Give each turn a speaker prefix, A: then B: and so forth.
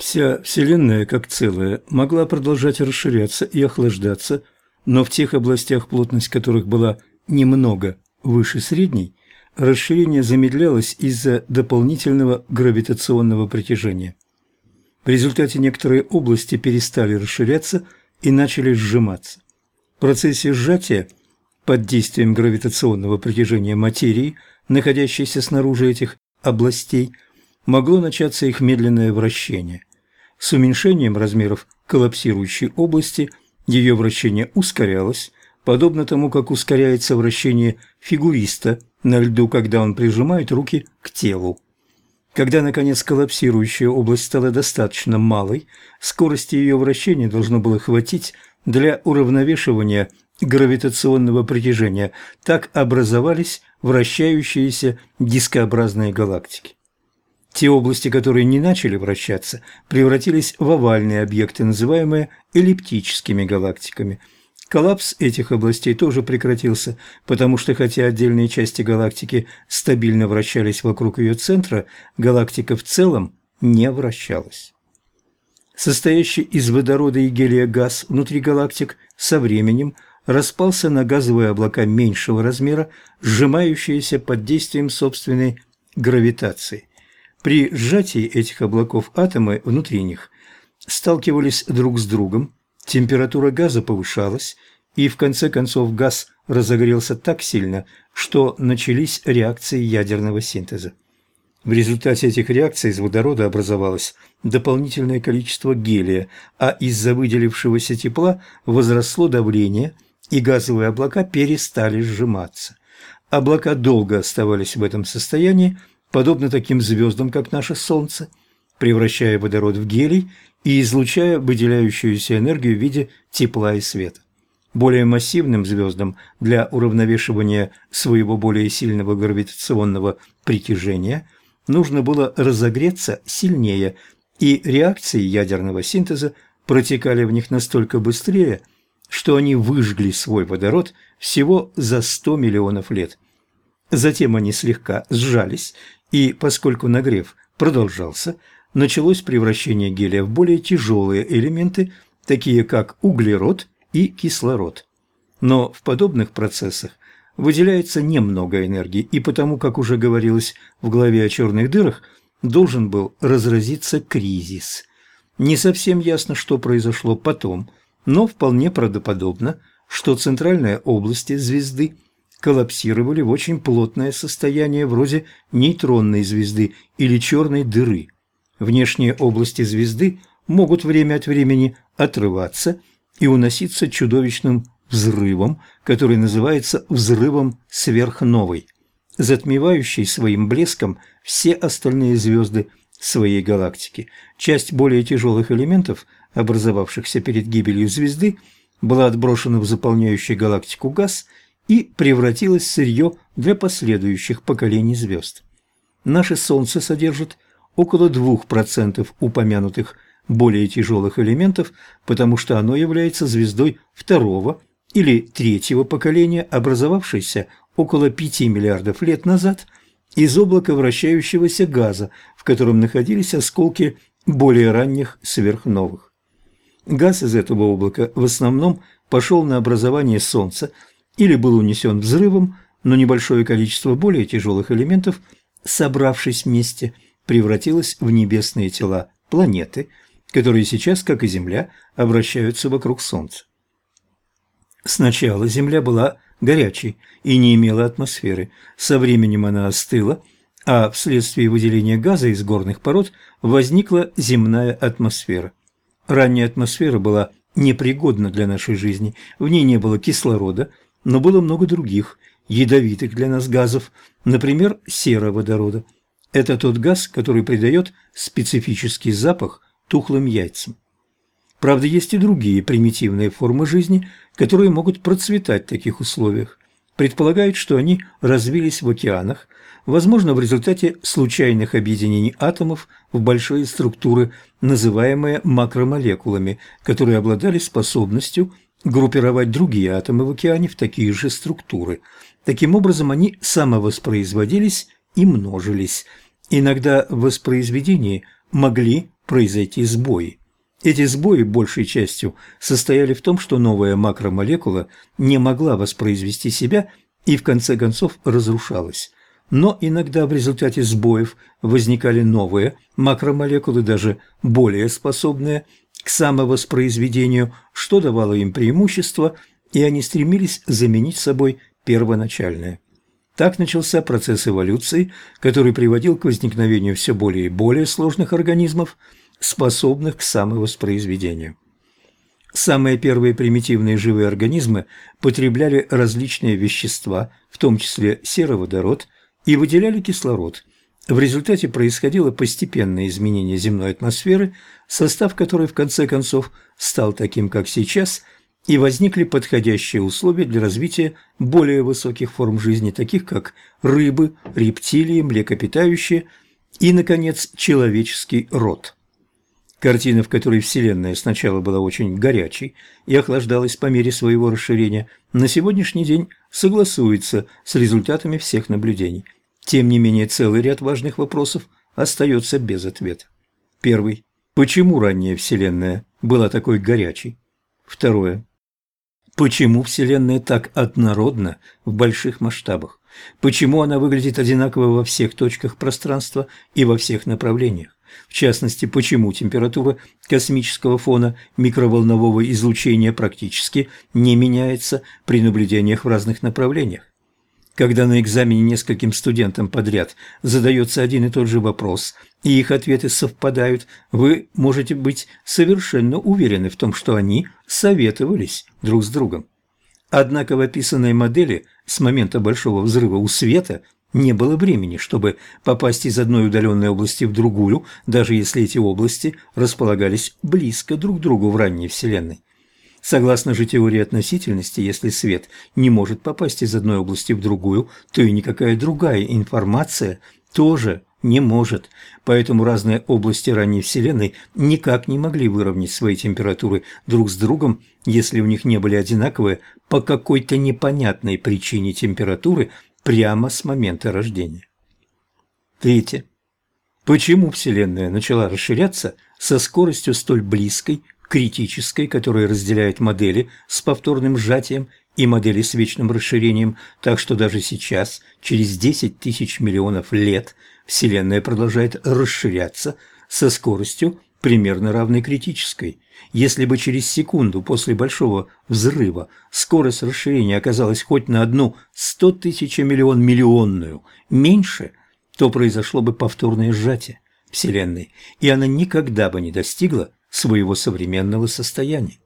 A: Вся Вселенная, как целая, могла продолжать расширяться и охлаждаться, но в тех областях, плотность которых была немного выше средней, расширение замедлялось из-за дополнительного гравитационного притяжения. В результате некоторые области перестали расширяться и начали сжиматься. В процессе сжатия под действием гравитационного притяжения материи, находящейся снаружи этих областей, могло начаться их медленное вращение. С уменьшением размеров коллапсирующей области ее вращение ускорялось, подобно тому, как ускоряется вращение фигуриста на льду, когда он прижимает руки к телу. Когда, наконец, коллапсирующая область стала достаточно малой, скорости ее вращения должно было хватить для уравновешивания гравитационного притяжения. Так образовались вращающиеся дискообразные галактики. Те области, которые не начали вращаться, превратились в овальные объекты, называемые эллиптическими галактиками – Коллапс этих областей тоже прекратился, потому что хотя отдельные части галактики стабильно вращались вокруг ее центра, галактика в целом не вращалась. Состоящий из водорода и гелия газ внутри галактик со временем распался на газовые облака меньшего размера, сжимающиеся под действием собственной гравитации. При сжатии этих облаков атомы внутри них сталкивались друг с другом, Температура газа повышалась, и в конце концов газ разогрелся так сильно, что начались реакции ядерного синтеза. В результате этих реакций из водорода образовалось дополнительное количество гелия, а из-за выделившегося тепла возросло давление, и газовые облака перестали сжиматься. Облака долго оставались в этом состоянии, подобно таким звездам, как наше Солнце, превращая водород в гелий и излучая выделяющуюся энергию в виде тепла и света. Более массивным звездам для уравновешивания своего более сильного гравитационного притяжения нужно было разогреться сильнее, и реакции ядерного синтеза протекали в них настолько быстрее, что они выжгли свой водород всего за 100 миллионов лет. Затем они слегка сжались, и поскольку нагрев продолжался, началось превращение гелия в более тяжелые элементы, такие как углерод и кислород. Но в подобных процессах выделяется немного энергии, и потому, как уже говорилось в главе о черных дырах, должен был разразиться кризис. Не совсем ясно, что произошло потом, но вполне правдоподобно, что центральные области звезды коллапсировали в очень плотное состояние вроде нейтронной звезды или черной дыры – Внешние области звезды могут время от времени отрываться и уноситься чудовищным взрывом, который называется взрывом сверхновой, затмевающий своим блеском все остальные звезды своей галактики. Часть более тяжелых элементов, образовавшихся перед гибелью звезды, была отброшена в заполняющий галактику газ и превратилась в сырье для последующих поколений звезд. Наше Солнце содержит около 2% упомянутых более тяжелых элементов, потому что оно является звездой второго или третьего поколения, образовавшейся около 5 миллиардов лет назад из облака вращающегося газа, в котором находились осколки более ранних сверхновых. Газ из этого облака в основном пошел на образование Солнца или был унесен взрывом, но небольшое количество более тяжелых элементов, собравшись вместе – превратилась в небесные тела планеты, которые сейчас, как и Земля, обращаются вокруг Солнца. Сначала Земля была горячей и не имела атмосферы. Со временем она остыла, а вследствие выделения газа из горных пород возникла земная атмосфера. Ранняя атмосфера была непригодна для нашей жизни, в ней не было кислорода, но было много других, ядовитых для нас газов, например, сероводорода – это тот газ, который придает специфический запах тухлым яйцам. Правда, есть и другие примитивные формы жизни, которые могут процветать в таких условиях. Предполагают, что они развились в океанах, возможно, в результате случайных объединений атомов в большие структуры, называемые макромолекулами, которые обладали способностью группировать другие атомы в океане в такие же структуры. Таким образом, они самовоспроизводились и множились. Иногда в воспроизведении могли произойти сбои. Эти сбои большей частью состояли в том, что новая макромолекула не могла воспроизвести себя и в конце концов разрушалась. Но иногда в результате сбоев возникали новые макромолекулы, даже более способные к самовоспроизведению, что давало им преимущество, и они стремились заменить собой первоначальные. Так начался процесс эволюции, который приводил к возникновению все более и более сложных организмов, способных к самовоспроизведению. Самые первые примитивные живые организмы потребляли различные вещества, в том числе сероводород, и выделяли кислород. В результате происходило постепенное изменение земной атмосферы, состав которой в конце концов стал таким, как сейчас, и возникли подходящие условия для развития более высоких форм жизни, таких как рыбы, рептилии, млекопитающие и, наконец, человеческий род. Картина, в которой Вселенная сначала была очень горячей и охлаждалась по мере своего расширения, на сегодняшний день согласуется с результатами всех наблюдений. Тем не менее, целый ряд важных вопросов остается без ответа. Первый. Почему ранняя Вселенная была такой горячей? Второе. Почему Вселенная так однородна в больших масштабах? Почему она выглядит одинаково во всех точках пространства и во всех направлениях? В частности, почему температура космического фона микроволнового излучения практически не меняется при наблюдениях в разных направлениях. Когда на экзамене нескольким студентам подряд задается один и тот же вопрос, и их ответы совпадают, вы можете быть совершенно уверены в том, что они советовались друг с другом. Однако в описанной модели с момента Большого взрыва у света не было времени, чтобы попасть из одной удаленной области в другую, даже если эти области располагались близко друг к другу в ранней Вселенной. Согласно же теории относительности, если свет не может попасть из одной области в другую, то и никакая другая информация тоже не может. Поэтому разные области ранней Вселенной никак не могли выровнять свои температуры друг с другом, если у них не были одинаковые по какой-то непонятной причине температуры – прямо с момента рождения. Третье. Почему Вселенная начала расширяться со скоростью столь близкой, критической, которая разделяет модели с повторным сжатием и модели с вечным расширением, так что даже сейчас, через 10 тысяч миллионов лет, Вселенная продолжает расширяться со скоростью, примерно равной критической. Если бы через секунду после большого взрыва скорость расширения оказалась хоть на одну сто тысяч миллион миллионную меньше, то произошло бы повторное сжатие Вселенной, и она никогда бы не достигла своего современного состояния.